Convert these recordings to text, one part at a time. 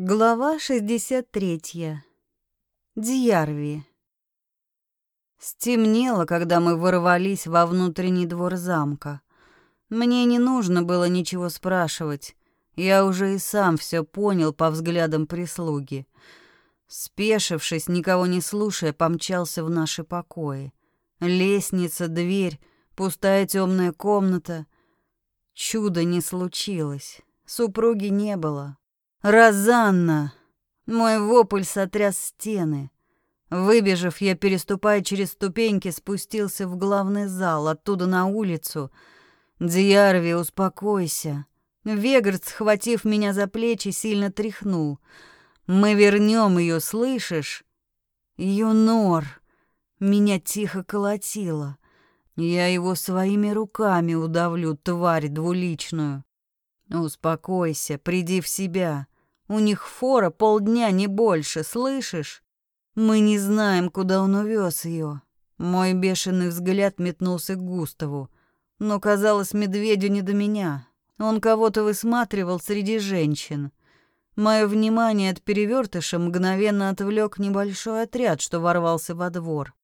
Глава 63. Дьярви. Стемнело, когда мы ворвались во внутренний двор замка. Мне не нужно было ничего спрашивать. Я уже и сам все понял по взглядам прислуги. Спешившись, никого не слушая, помчался в наши покои. Лестница, дверь, пустая темная комната. Чудо не случилось. Супруги не было. «Розанна!» Мой вопль сотряс стены. Выбежав, я, переступая через ступеньки, спустился в главный зал, оттуда на улицу. «Дьярви, успокойся!» Вегард, схватив меня за плечи, сильно тряхнул. «Мы вернем ее, слышишь?» «Юнор!» Меня тихо колотило. Я его своими руками удавлю, тварь двуличную. Успокойся, приди в себя. У них фора полдня, не больше, слышишь? Мы не знаем, куда он увез ее. Мой бешеный взгляд метнулся к Густаву. Но, казалось, медведю не до меня. Он кого-то высматривал среди женщин. Мое внимание от перевертыша мгновенно отвлек небольшой отряд, что ворвался во двор.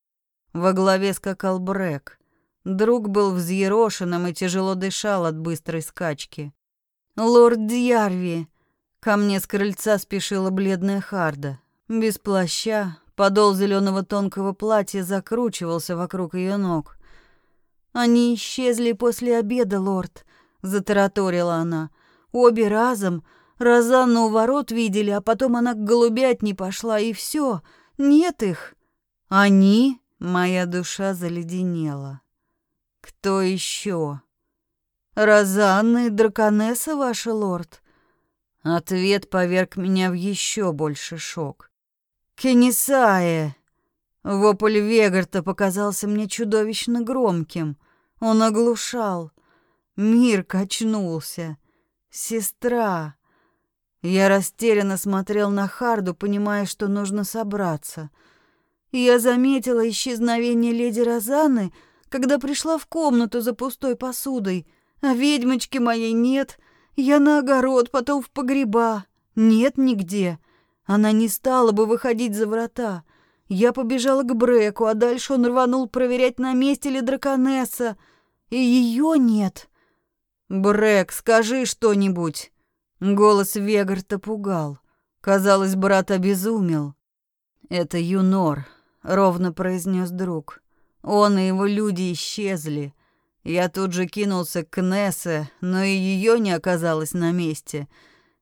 Во главе скакал Брэк. Друг был взъерошенным и тяжело дышал от быстрой скачки. «Лорд Дьярви!» Ко мне с крыльца спешила бледная Харда. Без плаща, подол зеленого тонкого платья закручивался вокруг ее ног. «Они исчезли после обеда, лорд», — затараторила она. «Обе разом. Розанну у ворот видели, а потом она к голубятне пошла, и все. Нет их». «Они?» — моя душа заледенела. «Кто еще?» Розанна и драконесса, ваш лорд? Ответ поверг меня в еще больше шок. Кенисае! Вопль Вегарта показался мне чудовищно громким. Он оглушал. Мир качнулся. Сестра. Я растерянно смотрел на Харду, понимая, что нужно собраться. Я заметила исчезновение леди Розаны, когда пришла в комнату за пустой посудой. А ведьмочки моей нет. Я на огород, потом в погреба. Нет нигде. Она не стала бы выходить за врата. Я побежала к Бреку, а дальше он рванул проверять, на месте ли драконесса. И ее нет. «Брек, скажи что-нибудь!» Голос Вегарта пугал. Казалось, брат обезумел. «Это Юнор», — ровно произнес друг. «Он и его люди исчезли. Я тут же кинулся к Нессе, но и ее не оказалось на месте.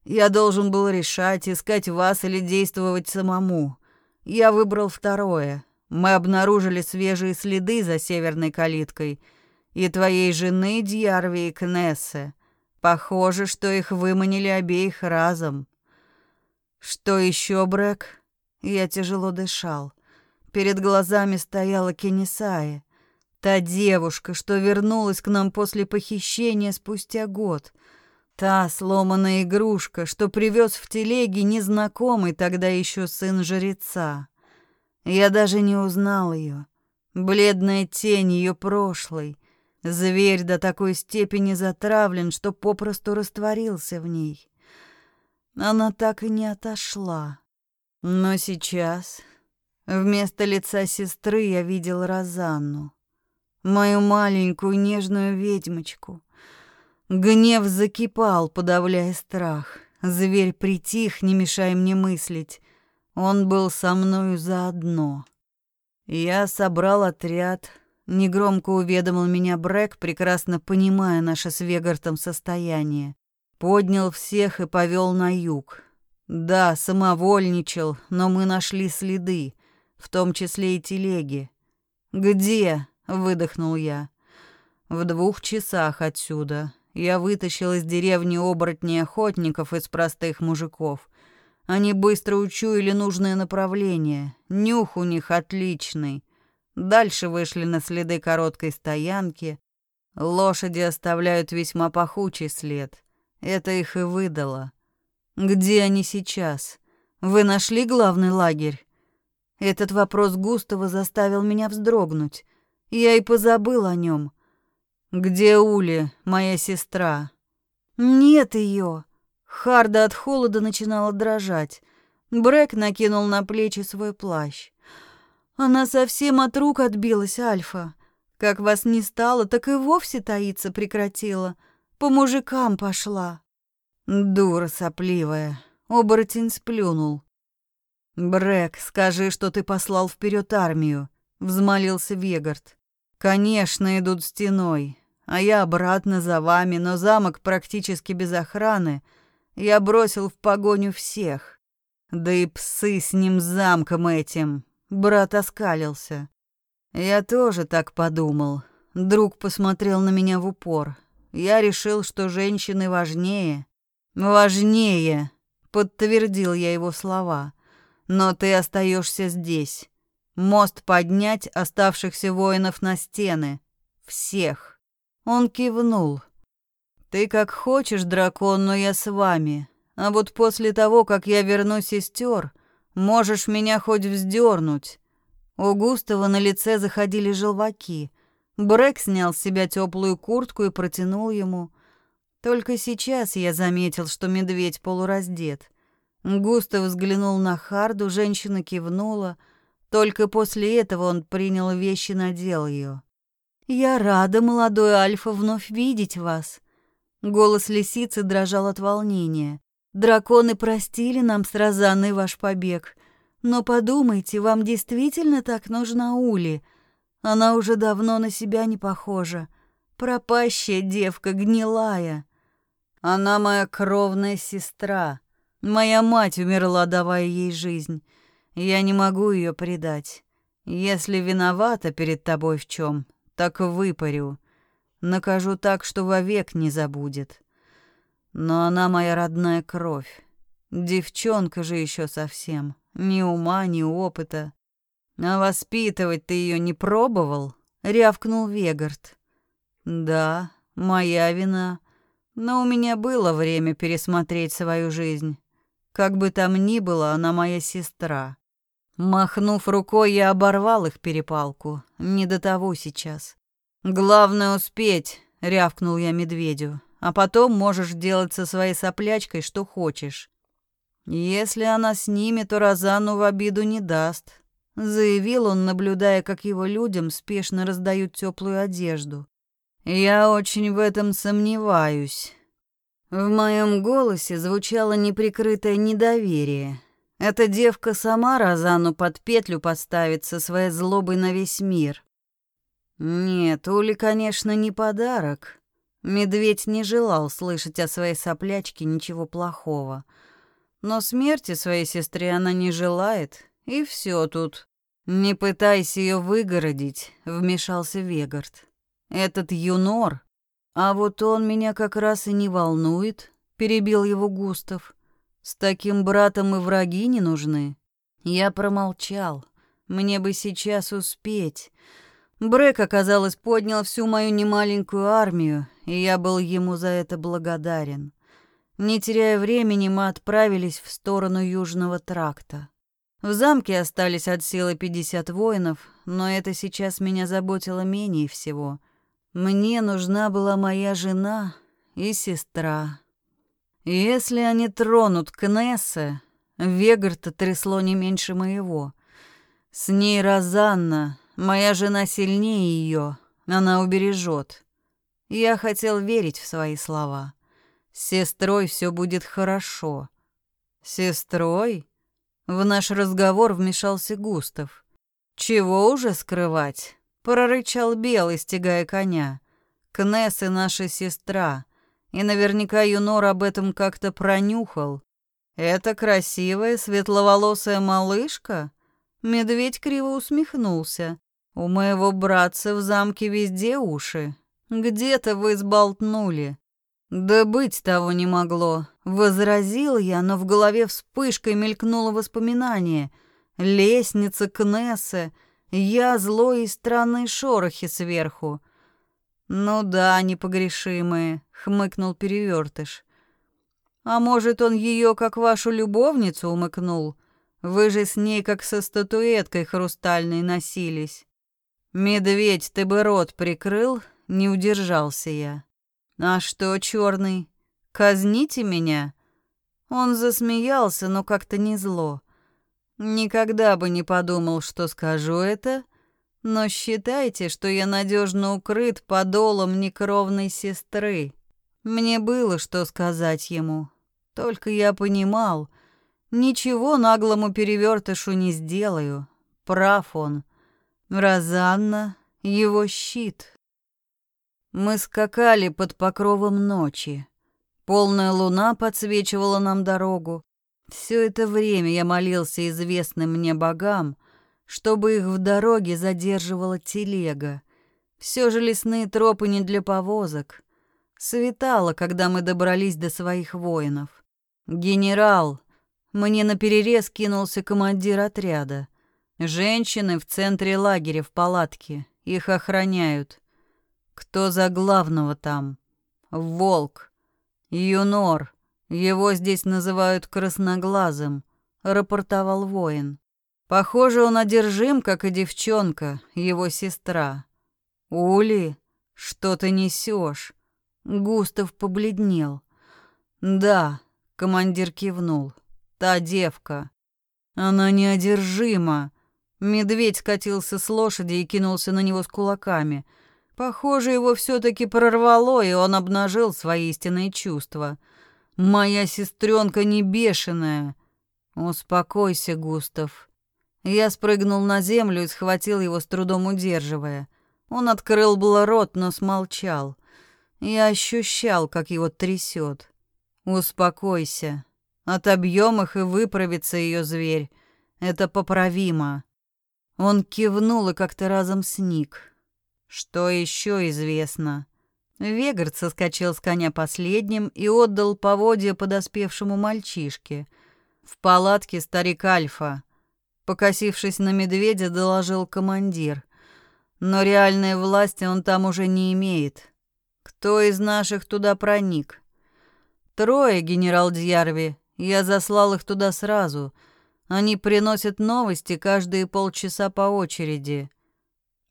Я должен был решать, искать вас или действовать самому. Я выбрал второе. Мы обнаружили свежие следы за северной калиткой. И твоей жены Дьярви и Кнессе. Похоже, что их выманили обеих разом. Что еще, Брэк? Я тяжело дышал. Перед глазами стояла Кенисая. Та девушка, что вернулась к нам после похищения спустя год. Та сломанная игрушка, что привез в телеге незнакомый тогда еще сын жреца. Я даже не узнал ее. Бледная тень ее прошлой. Зверь до такой степени затравлен, что попросту растворился в ней. Она так и не отошла. Но сейчас вместо лица сестры я видел Розанну мою маленькую нежную ведьмочку. Гнев закипал, подавляя страх. Зверь притих, не мешая мне мыслить. Он был со мною заодно. Я собрал отряд. Негромко уведомил меня Брэк, прекрасно понимая наше с Вегартом состояние. Поднял всех и повел на юг. Да, самовольничал, но мы нашли следы, в том числе и телеги. Где? Выдохнул я. В двух часах отсюда я вытащил из деревни оборотней охотников из простых мужиков. Они быстро учуяли нужное направление. Нюх у них отличный. Дальше вышли на следы короткой стоянки. Лошади оставляют весьма пахучий след. Это их и выдало. Где они сейчас? Вы нашли главный лагерь? Этот вопрос Густава заставил меня вздрогнуть. Я и позабыл о нем. Где Ули, моя сестра? Нет ее. Харда от холода начинала дрожать. Брэк накинул на плечи свой плащ. Она совсем от рук отбилась, Альфа. Как вас не стало, так и вовсе таиться прекратила. По мужикам пошла. Дура сопливая. Оборотень сплюнул. Брэк, скажи, что ты послал вперед армию, взмолился Вегард. Конечно, идут стеной, а я обратно за вами, но замок практически без охраны. Я бросил в погоню всех. Да и псы с ним замком этим. Брат оскалился. Я тоже так подумал. Друг посмотрел на меня в упор. Я решил, что женщины важнее. Важнее, подтвердил я его слова. Но ты остаешься здесь. Мост поднять оставшихся воинов на стены. Всех. Он кивнул. Ты как хочешь, дракон, но я с вами. А вот после того, как я верну сестер, можешь меня хоть вздернуть. У Густава на лице заходили желваки. Брэк снял с себя теплую куртку и протянул ему. Только сейчас я заметил, что медведь полураздет. Густав взглянул на Харду, женщина кивнула. Только после этого он принял вещи и надел ее. «Я рада, молодой Альфа, вновь видеть вас». Голос лисицы дрожал от волнения. «Драконы простили нам с Розанной ваш побег. Но подумайте, вам действительно так нужна Ули? Она уже давно на себя не похожа. Пропащая девка, гнилая. Она моя кровная сестра. Моя мать умерла, давая ей жизнь. Я не могу ее предать. Если виновата перед тобой в чем, так выпарю. Накажу так, что вовек не забудет. Но она моя родная кровь. Девчонка же еще совсем. Ни ума, ни опыта. А воспитывать ты ее не пробовал? рявкнул Вегард. Да, моя вина. Но у меня было время пересмотреть свою жизнь. Как бы там ни было, она моя сестра. Махнув рукой, я оборвал их перепалку. Не до того сейчас. Главное успеть, рявкнул я медведю. А потом можешь делать со своей соплячкой что хочешь. Если она с ними, то Розану в обиду не даст, заявил он, наблюдая, как его людям спешно раздают теплую одежду. Я очень в этом сомневаюсь. В моем голосе звучало неприкрытое недоверие. Эта девка сама Розану под петлю подставит со своей злобой на весь мир. Нет, Ули, конечно, не подарок. Медведь не желал слышать о своей соплячке ничего плохого. Но смерти своей сестре она не желает, и все тут. Не пытайся ее выгородить, вмешался Вегард. Этот юнор, а вот он меня как раз и не волнует, перебил его Густав. С таким братом и враги не нужны. Я промолчал. Мне бы сейчас успеть. Брэк, оказалось, поднял всю мою немаленькую армию, и я был ему за это благодарен. Не теряя времени, мы отправились в сторону Южного тракта. В замке остались от силы 50 воинов, но это сейчас меня заботило менее всего. Мне нужна была моя жена и сестра. Если они тронут Кнесса, Вегарта трясло не меньше моего. С ней Розанна, моя жена сильнее ее, она убережет. Я хотел верить в свои слова. С сестрой все будет хорошо. Сестрой? В наш разговор вмешался Густав. Чего уже скрывать? Прорычал Белый, стегая коня. Кнесса наша сестра, и наверняка Юнор об этом как-то пронюхал. Это красивая светловолосая малышка? Медведь криво усмехнулся. У моего братца в замке везде уши. Где-то вы сболтнули. «Да быть того не могло», — возразил я, но в голове вспышкой мелькнуло воспоминание. Лестница Кнесса, я злой и странные шорохи сверху. «Ну да, непогрешимые», — хмыкнул Перевертыш. «А может, он ее как вашу любовницу умыкнул? Вы же с ней как со статуэткой хрустальной носились». «Медведь, ты бы рот прикрыл?» — не удержался я. «А что, черный, казните меня? Он засмеялся, но как-то не зло. Никогда бы не подумал, что скажу это, но считайте, что я надежно укрыт подолом некровной сестры. Мне было что сказать ему, только я понимал, ничего наглому перевертышу не сделаю. Прав он. Розанна — его щит. Мы скакали под покровом ночи. Полная луна подсвечивала нам дорогу. Все это время я молился известным мне богам, чтобы их в дороге задерживала телега. Все же лесные тропы не для повозок. Светало, когда мы добрались до своих воинов. «Генерал!» Мне наперерез кинулся командир отряда. Женщины в центре лагеря в палатке. Их охраняют. Кто за главного там? Волк. Юнор. Его здесь называют красноглазым, рапортовал воин. Похоже, он одержим, как и девчонка, его сестра. Ули, что ты несешь? Густав побледнел. Да, командир кивнул. Та девка. Она неодержима. Медведь скатился с лошади и кинулся на него с кулаками. Похоже, его все-таки прорвало, и он обнажил свои истинные чувства. «Моя сестренка не бешеная!» «Успокойся, Густав». Я спрыгнул на землю и схватил его, с трудом удерживая. Он открыл было рот, но смолчал. Я ощущал, как его трясет. «Успокойся. Отобьем их, и выправится ее зверь. Это поправимо». Он кивнул и как-то разом сник. Что еще известно? Вегард соскочил с коня последним и отдал поводья подоспевшему мальчишке. В палатке старик Альфа. Покосившись на медведя, доложил командир. Но реальной власти он там уже не имеет. Кто из наших туда проник? Трое, генерал Дьярви. Я заслал их туда сразу. Они приносят новости каждые полчаса по очереди.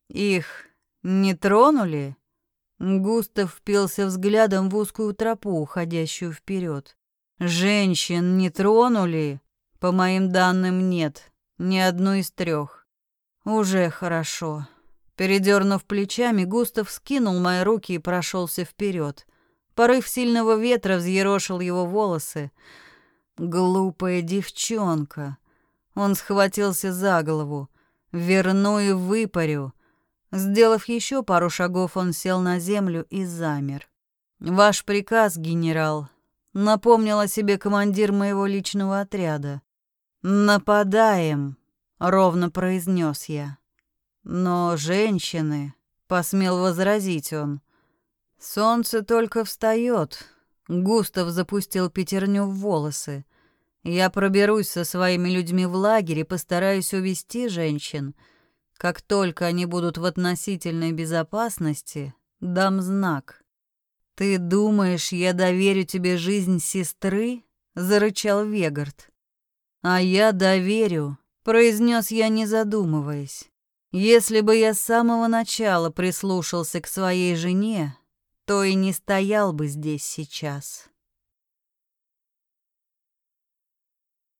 Их «Не тронули?» Густав впился взглядом в узкую тропу, уходящую вперед. «Женщин не тронули?» «По моим данным, нет. Ни одну из трех. «Уже хорошо». Передернув плечами, Густав скинул мои руки и прошелся вперед. Порыв сильного ветра взъерошил его волосы. «Глупая девчонка!» Он схватился за голову. «Верну и выпарю!» Сделав еще пару шагов, он сел на землю и замер. «Ваш приказ, генерал», — напомнил о себе командир моего личного отряда. «Нападаем», — ровно произнес я. «Но женщины», — посмел возразить он. «Солнце только встает», — Густав запустил пятерню в волосы. «Я проберусь со своими людьми в лагерь и постараюсь увести женщин». Как только они будут в относительной безопасности, дам знак. Ты думаешь, я доверю тебе жизнь сестры? зарычал Вегард. А я доверю, произнес я, не задумываясь. Если бы я с самого начала прислушался к своей жене, то и не стоял бы здесь сейчас.